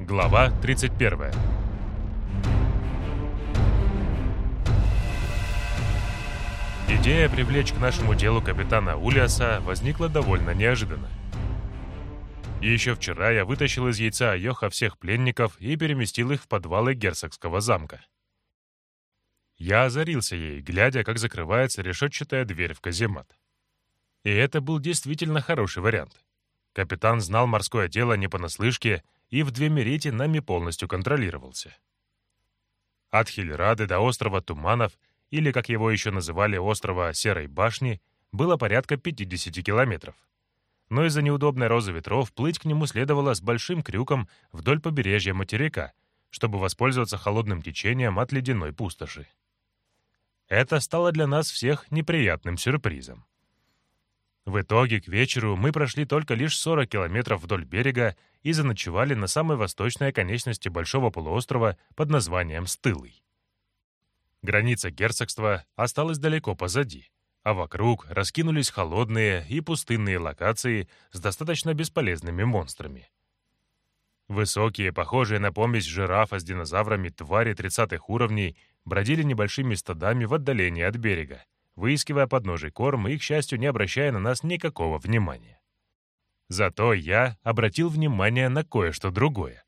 Глава 31. Идея привлечь к нашему делу капитана Улиаса возникла довольно неожиданно. Еще вчера я вытащил из яйца Йоха всех пленников и переместил их в подвалы герцогского замка. Я озарился ей, глядя, как закрывается решетчатая дверь в каземат. И это был действительно хороший вариант. Капитан знал морское дело не понаслышке и в Двемерите нами полностью контролировался. От Хильрады до острова Туманов, или, как его еще называли, острова Серой Башни, было порядка 50 километров. Но из-за неудобной розы ветров плыть к нему следовало с большим крюком вдоль побережья материка, чтобы воспользоваться холодным течением от ледяной пустоши. Это стало для нас всех неприятным сюрпризом. В итоге к вечеру мы прошли только лишь 40 километров вдоль берега и заночевали на самой восточной оконечности большого полуострова под названием Стылый. Граница герцогства осталась далеко позади, а вокруг раскинулись холодные и пустынные локации с достаточно бесполезными монстрами. Высокие, похожие на помесь жирафа с динозаврами твари 30-х уровней бродили небольшими стадами в отдалении от берега, выискивая подножий корм и, к счастью, не обращая на нас никакого внимания. Зато я обратил внимание на кое-что другое.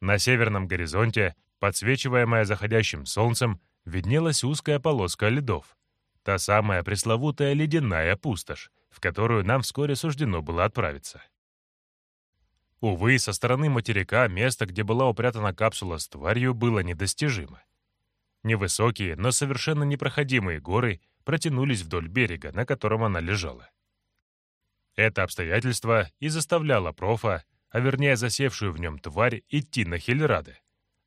На северном горизонте, подсвечиваемая заходящим солнцем, виднелась узкая полоска льдов. Та самая пресловутая ледяная пустошь, в которую нам вскоре суждено было отправиться. Увы, со стороны материка место, где была упрятана капсула с тварью, было недостижимо. Невысокие, но совершенно непроходимые горы протянулись вдоль берега, на котором она лежала. Это обстоятельство и заставляло профа, а вернее засевшую в нем тварь, идти на Хельраде,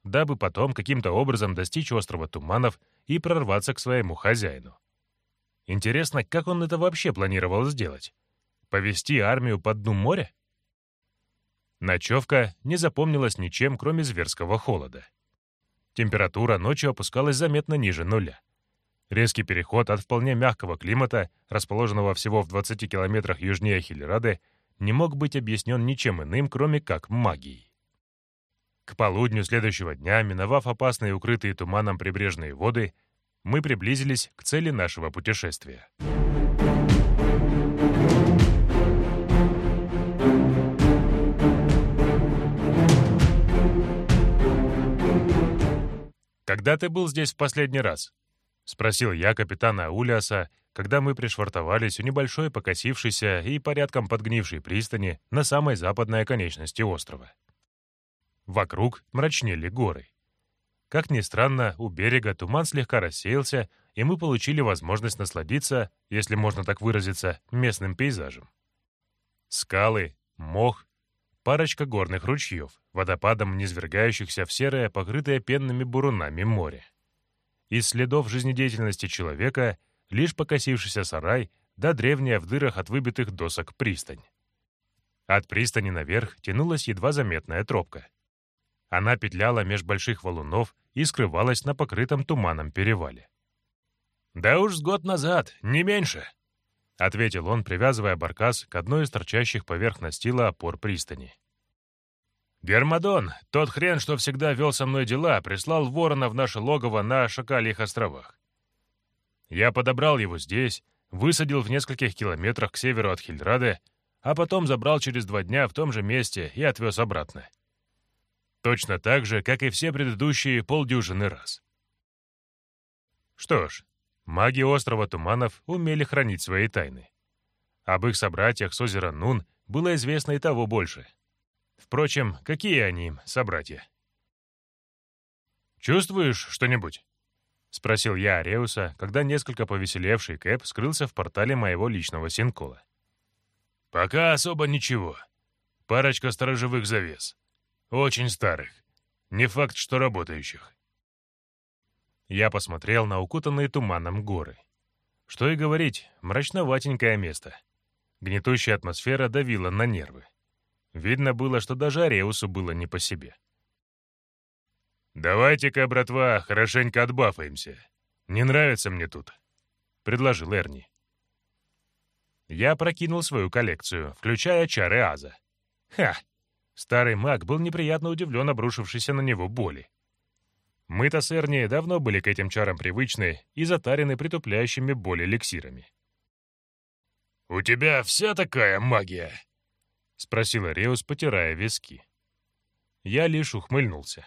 дабы потом каким-то образом достичь острова Туманов и прорваться к своему хозяину. Интересно, как он это вообще планировал сделать? Повести армию по дну моря? Ночевка не запомнилась ничем, кроме зверского холода. Температура ночью опускалась заметно ниже нуля. Резкий переход от вполне мягкого климата, расположенного всего в 20 километрах южнее Хильрады, не мог быть объяснен ничем иным, кроме как магией. К полудню следующего дня, миновав опасные укрытые туманом прибрежные воды, мы приблизились к цели нашего путешествия. «Когда ты был здесь в последний раз?» — спросил я капитана Улиаса, когда мы пришвартовались у небольшой покосившейся и порядком подгнившей пристани на самой западной оконечности острова. Вокруг мрачнели горы. Как ни странно, у берега туман слегка рассеялся, и мы получили возможность насладиться, если можно так выразиться, местным пейзажем. Скалы, мох, парочка горных ручьев, водопадом низвергающихся в серое, покрытое пенными бурунами море. Из следов жизнедеятельности человека лишь покосившийся сарай да древняя в дырах от выбитых досок пристань. От пристани наверх тянулась едва заметная тропка. Она петляла меж больших валунов и скрывалась на покрытом туманом перевале. «Да уж с год назад, не меньше», — ответил он, привязывая баркас к одной из торчащих поверх настила опор пристани. «Гермодон, тот хрен, что всегда вел со мной дела, прислал ворона в наше логово на Шакальих островах. Я подобрал его здесь, высадил в нескольких километрах к северу от Хильрады, а потом забрал через два дня в том же месте и отвез обратно. Точно так же, как и все предыдущие полдюжины раз. Что ж, Маги острова Туманов умели хранить свои тайны. Об их собратьях с озера Нун было известно и того больше. Впрочем, какие они им, собратья? «Чувствуешь что-нибудь?» — спросил я Ареуса, когда несколько повеселевший Кэп скрылся в портале моего личного синкола. «Пока особо ничего. Парочка сторожевых завес. Очень старых. Не факт, что работающих. Я посмотрел на укутанные туманом горы. Что и говорить, мрачноватенькое место. Гнетущая атмосфера давила на нервы. Видно было, что даже Ареусу было не по себе. «Давайте-ка, братва, хорошенько отбафаемся. Не нравится мне тут», — предложил Эрни. Я прокинул свою коллекцию, включая чары Аза. Ха! Старый маг был неприятно удивлен обрушившейся на него боли. Мы-то с Эрни давно были к этим чарам привычны и затарены притупляющими боль эликсирами. «У тебя вся такая магия?» — спросил Реус, потирая виски. Я лишь ухмыльнулся.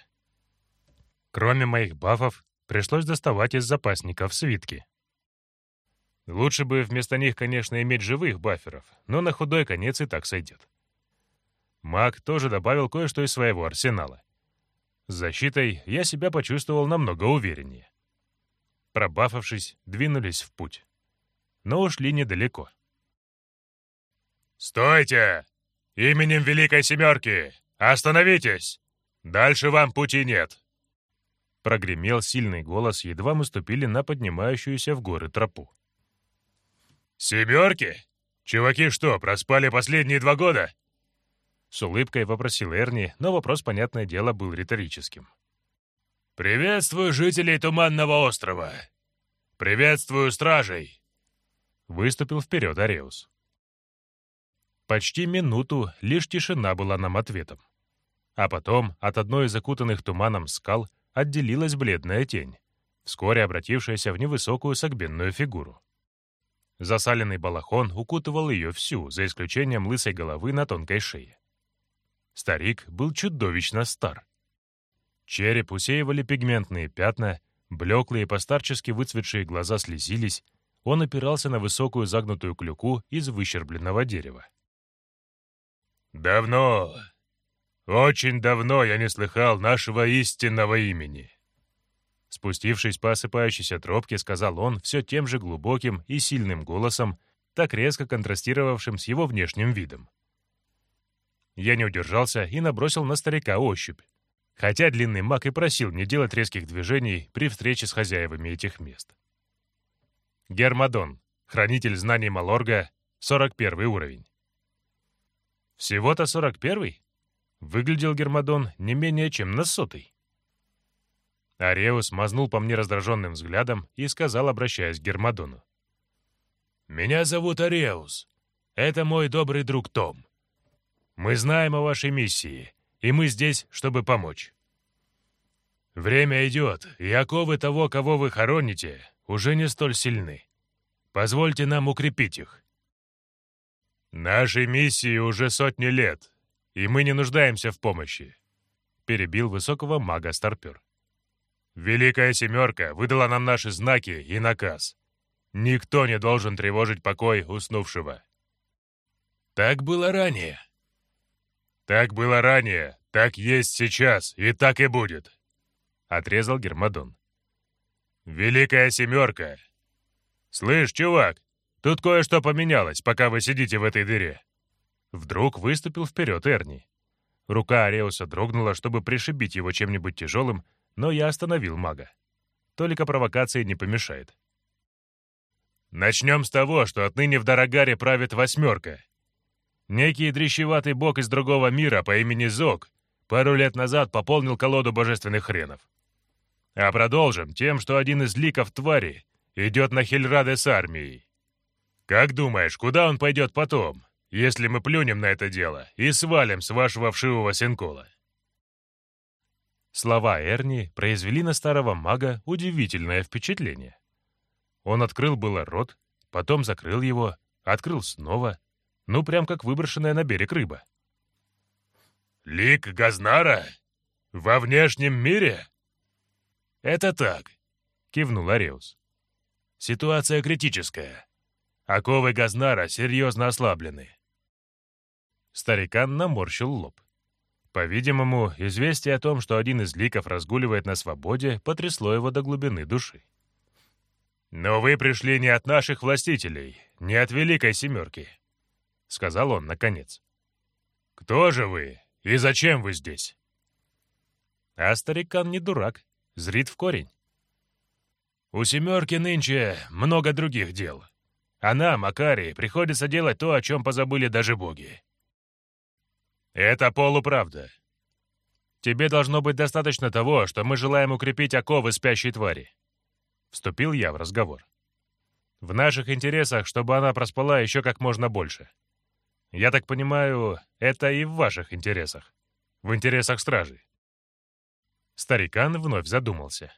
Кроме моих бафов, пришлось доставать из запасников свитки. Лучше бы вместо них, конечно, иметь живых баферов, но на худой конец и так сойдет. Маг тоже добавил кое-что из своего арсенала. С защитой я себя почувствовал намного увереннее. Пробафавшись, двинулись в путь. Но ушли недалеко. «Стойте! Именем Великой Семерки! Остановитесь! Дальше вам пути нет!» Прогремел сильный голос, едва мы ступили на поднимающуюся в горы тропу. «Семерки? Чуваки что, проспали последние два года?» С улыбкой вопросил Эрни, но вопрос, понятное дело, был риторическим. «Приветствую жителей Туманного острова! Приветствую стражей!» Выступил вперед Ареус. Почти минуту лишь тишина была нам ответом. А потом от одной из окутанных туманом скал отделилась бледная тень, вскоре обратившаяся в невысокую согбенную фигуру. Засаленный балахон укутывал ее всю, за исключением лысой головы на тонкой шее. Старик был чудовищно стар. Череп усеивали пигментные пятна, блеклые постарчески выцветшие глаза слезились, он опирался на высокую загнутую клюку из выщербленного дерева. «Давно, очень давно я не слыхал нашего истинного имени». Спустившись по осыпающейся тропке, сказал он все тем же глубоким и сильным голосом, так резко контрастировавшим с его внешним видом. Я не удержался и набросил на старика ощупь. Хотя длинный маг и просил не делать резких движений при встрече с хозяевами этих мест. Гермадон, хранитель знаний Малорга, 41 уровень. Всего-то 41-й? Выглядел Гермадон не менее чем на сотый. Ареус мазнул по мне раздраженным взглядом и сказал, обращаясь к Гермадону. «Меня зовут Ареус. Это мой добрый друг Том. Мы знаем о вашей миссии, и мы здесь, чтобы помочь. Время идет, и оковы того, кого вы хороните, уже не столь сильны. Позвольте нам укрепить их. Нашей миссии уже сотни лет, и мы не нуждаемся в помощи», — перебил высокого мага Старпер. «Великая Семерка выдала нам наши знаки и наказ. Никто не должен тревожить покой уснувшего». «Так было ранее», «Так было ранее, так есть сейчас, и так и будет», — отрезал Гермодон. «Великая семерка! Слышь, чувак, тут кое-что поменялось, пока вы сидите в этой дыре». Вдруг выступил вперед Эрни. Рука Ареуса дрогнула, чтобы пришибить его чем-нибудь тяжелым, но я остановил мага. Только провокации не помешает. «Начнем с того, что отныне в Дорогаре правит восьмерка», Некий дрищеватый бог из другого мира по имени Зок пару лет назад пополнил колоду божественных хренов. А продолжим тем, что один из ликов твари идет на Хельраде с армией. Как думаешь, куда он пойдет потом, если мы плюнем на это дело и свалим с вашего вшивого синкола?» Слова Эрни произвели на старого мага удивительное впечатление. Он открыл было рот, потом закрыл его, открыл снова — ну, прям как выброшенная на берег рыба. «Лик Газнара? Во внешнем мире?» «Это так», — кивнул Ареус. «Ситуация критическая. Оковы Газнара серьезно ослаблены». Старикан наморщил лоб. По-видимому, известие о том, что один из ликов разгуливает на свободе, потрясло его до глубины души. «Но вы пришли не от наших властителей, не от Великой Семерки. — сказал он наконец. «Кто же вы и зачем вы здесь?» А старикан не дурак, зрит в корень. «У семерки нынче много других дел. А нам, Акари, приходится делать то, о чем позабыли даже боги». «Это полуправда. Тебе должно быть достаточно того, что мы желаем укрепить оковы спящей твари». Вступил я в разговор. «В наших интересах, чтобы она проспала еще как можно больше». Я так понимаю, это и в ваших интересах. В интересах стражи. Старикан вновь задумался.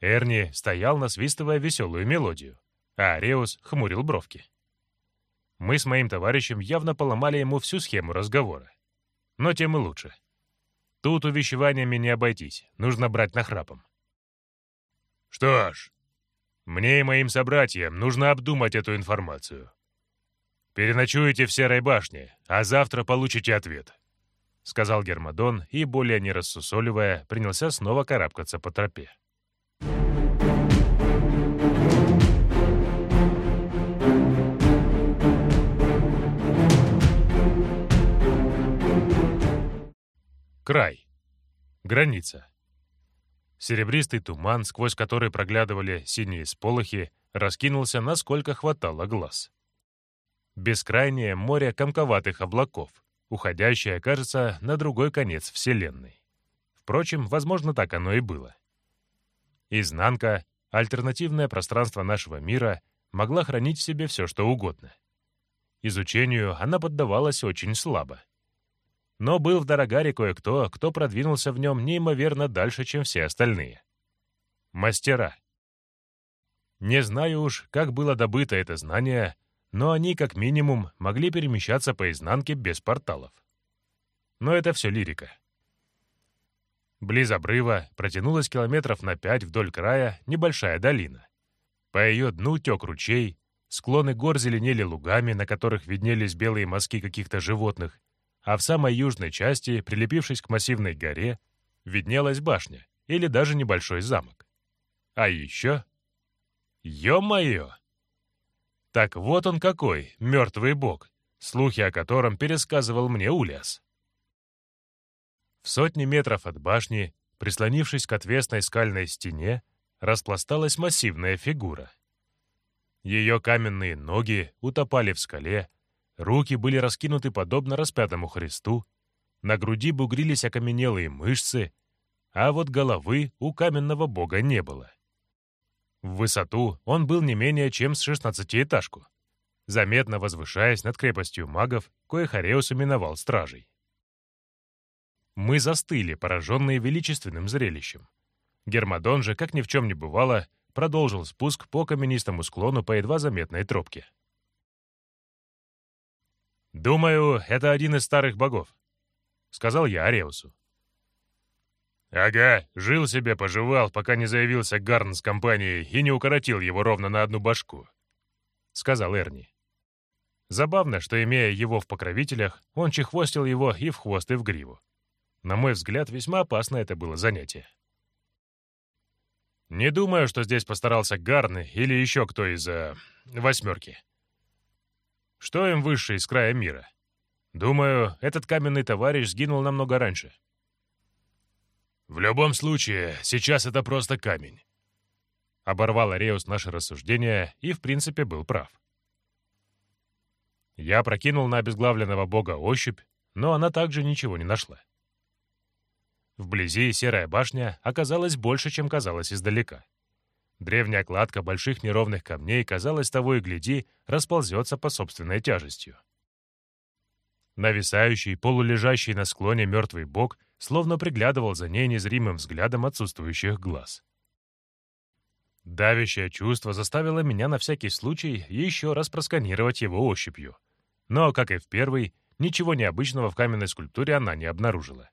Эрни стоял, насвистывая веселую мелодию, а Ареус хмурил бровки. Мы с моим товарищем явно поломали ему всю схему разговора. Но тем и лучше. Тут увещеваниями не обойтись, нужно брать нахрапом. Что ж, мне и моим собратьям нужно обдумать эту информацию. Переночуете в Серой башне, а завтра получите ответ», — сказал Гермодон и, более не рассусоливая, принялся снова карабкаться по тропе. Край. Граница. Серебристый туман, сквозь который проглядывали синие сполохи, раскинулся, насколько хватало глаз. Бескрайнее море комковатых облаков, уходящее, кажется, на другой конец Вселенной. Впрочем, возможно, так оно и было. Изнанка, альтернативное пространство нашего мира, могла хранить в себе все, что угодно. Изучению она поддавалась очень слабо. Но был в Дорогаре кое-кто, кто продвинулся в нем неимоверно дальше, чем все остальные. Мастера. Не знаю уж, как было добыто это знание, но они, как минимум, могли перемещаться по изнанке без порталов. Но это все лирика. Близ обрыва протянулась километров на пять вдоль края небольшая долина. По ее дну тек ручей, склоны гор зеленели лугами, на которых виднелись белые мазки каких-то животных, а в самой южной части, прилепившись к массивной горе, виднелась башня или даже небольшой замок. А еще... Ё-моё! Так вот он какой, мертвый бог, слухи о котором пересказывал мне Улиас. В сотни метров от башни, прислонившись к отвесной скальной стене, распласталась массивная фигура. Ее каменные ноги утопали в скале, Руки были раскинуты подобно распятому Христу, на груди бугрились окаменелые мышцы, а вот головы у каменного бога не было. В высоту он был не менее чем с шестнадцатиэтажку, заметно возвышаясь над крепостью магов, коих Ареус именовал стражей. Мы застыли, пораженные величественным зрелищем. Гермодон же, как ни в чем не бывало, продолжил спуск по каменистому склону по едва заметной тропке. «Думаю, это один из старых богов», — сказал я Ареусу. «Ага, жил себе, поживал, пока не заявился Гарн с компанией и не укоротил его ровно на одну башку», — сказал Эрни. Забавно, что, имея его в покровителях, он чехвостил его и в хвост, и в гриву. На мой взгляд, весьма опасно это было занятие. Не думаю, что здесь постарался Гарн или еще кто из э, восьмерки. Что им выше из края мира? Думаю, этот каменный товарищ сгинул намного раньше. В любом случае, сейчас это просто камень. Оборвал Ареус наше рассуждение и, в принципе, был прав. Я прокинул на обезглавленного бога ощупь, но она также ничего не нашла. Вблизи серая башня оказалась больше, чем казалось издалека. Древняя кладка больших неровных камней, казалось, того и гляди, расползется по собственной тяжестью. Нависающий, полулежащий на склоне мертвый бог словно приглядывал за ней незримым взглядом отсутствующих глаз. Давящее чувство заставило меня на всякий случай еще раз просканировать его ощупью. Но, как и в первый, ничего необычного в каменной скульптуре она не обнаружила.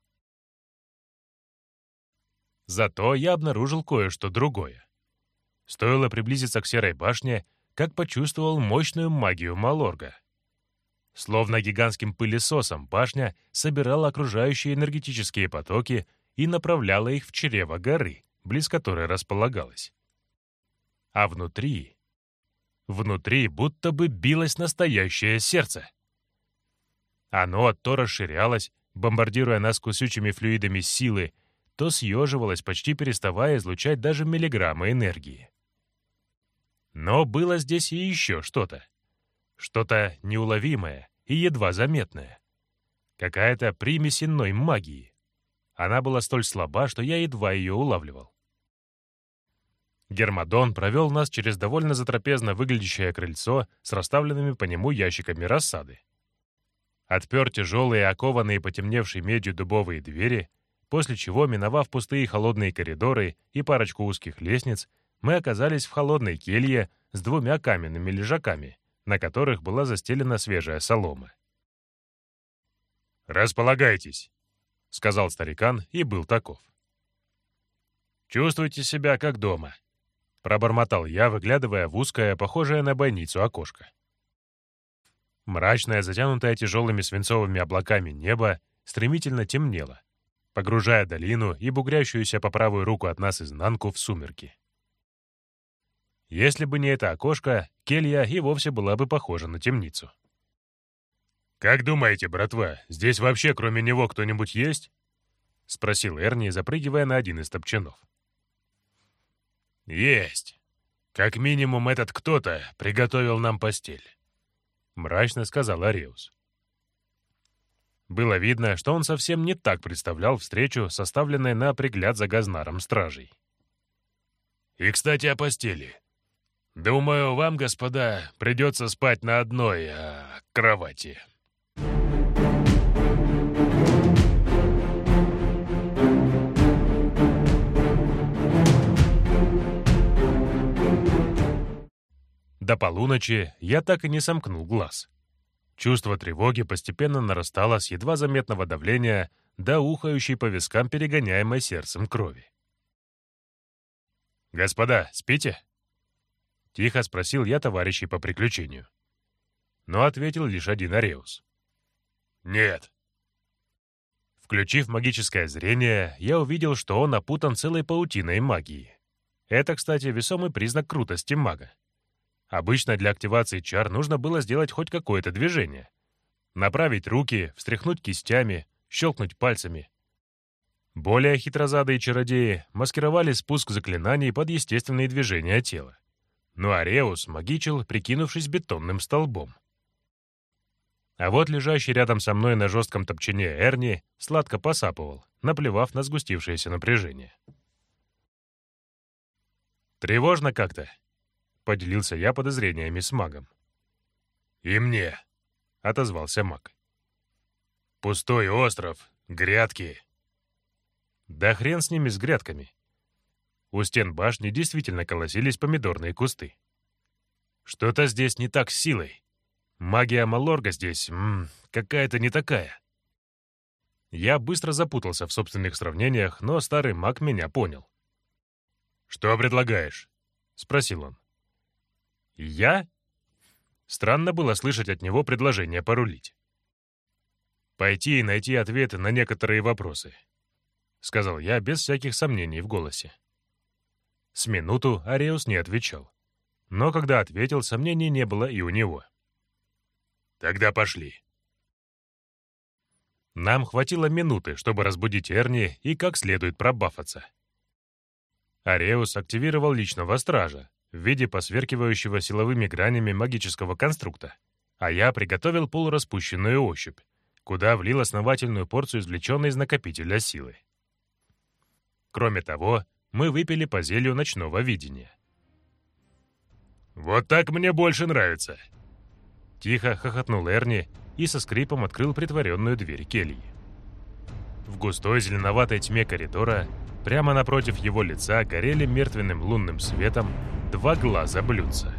Зато я обнаружил кое-что другое. Стоило приблизиться к серой башне, как почувствовал мощную магию Малорга. Словно гигантским пылесосом башня собирала окружающие энергетические потоки и направляла их в чрево горы, близ которой располагалась. А внутри... Внутри будто бы билось настоящее сердце. Оно то расширялось, бомбардируя нас кусючими флюидами силы, то съеживалось, почти переставая излучать даже миллиграммы энергии. Но было здесь и еще что-то. Что-то неуловимое и едва заметное. Какая-то примесь иной магии. Она была столь слаба, что я едва ее улавливал. Гермодон провел нас через довольно затрапезно выглядящее крыльцо с расставленными по нему ящиками рассады. отпер тяжелые, окованные потемневшей медью дубовые двери, после чего, миновав пустые холодные коридоры и парочку узких лестниц, мы оказались в холодной келье с двумя каменными лежаками, на которых была застелена свежая солома. «Располагайтесь», — сказал старикан и был таков. «Чувствуйте себя как дома», — пробормотал я, выглядывая в узкое, похожее на бойницу окошко. Мрачное, затянутое тяжелыми свинцовыми облаками небо стремительно темнело, погружая долину и бугрящуюся по правую руку от нас изнанку в сумерки. Если бы не это окошко, келья и вовсе была бы похожа на темницу. «Как думаете, братва, здесь вообще кроме него кто-нибудь есть?» — спросил Эрни, запрыгивая на один из топчанов. «Есть. Как минимум этот кто-то приготовил нам постель», — мрачно сказал Ариус. Было видно, что он совсем не так представлял встречу, составленной на пригляд за Газнаром стражей. «И, кстати, о постели. Думаю, вам, господа, придется спать на одной а, кровати». До полуночи я так и не сомкнул глаз. Чувство тревоги постепенно нарастало с едва заметного давления до ухающей по вискам перегоняемой сердцем крови. «Господа, спите?» Тихо спросил я товарищей по приключению. Но ответил лишь один Ареус. «Нет». Включив магическое зрение, я увидел, что он опутан целой паутиной магии. Это, кстати, весомый признак крутости мага. Обычно для активации чар нужно было сделать хоть какое-то движение. Направить руки, встряхнуть кистями, щелкнуть пальцами. Более хитрозадые чародеи маскировали спуск заклинаний под естественные движения тела. Но Ареус магичил, прикинувшись бетонным столбом. А вот лежащий рядом со мной на жестком топчине Эрни сладко посапывал, наплевав на сгустившееся напряжение. «Тревожно как-то», — поделился я подозрениями с магом. «И мне», — отозвался маг. «Пустой остров, грядки». «Да хрен с ними, с грядками». У стен башни действительно колосились помидорные кусты. «Что-то здесь не так с силой. Магия Малорга здесь какая-то не такая». Я быстро запутался в собственных сравнениях, но старый маг меня понял. «Что предлагаешь?» — спросил он. «Я?» Странно было слышать от него предложение порулить. «Пойти и найти ответы на некоторые вопросы», — сказал я без всяких сомнений в голосе. С минуту Ареус не отвечал. Но когда ответил, сомнений не было и у него. «Тогда пошли». Нам хватило минуты, чтобы разбудить Эрни и как следует пробафаться. Ареус активировал личного стража, в виде посверкивающего силовыми гранями магического конструкта, а я приготовил полураспущенную ощупь, куда влил основательную порцию извлеченной из накопителя силы. Кроме того, мы выпили по зелью ночного видения. «Вот так мне больше нравится!» Тихо хохотнул Эрни и со скрипом открыл притворенную дверь кельи. В густой зеленоватой тьме коридора, прямо напротив его лица, горели мертвенным лунным светом два глаза блюдца.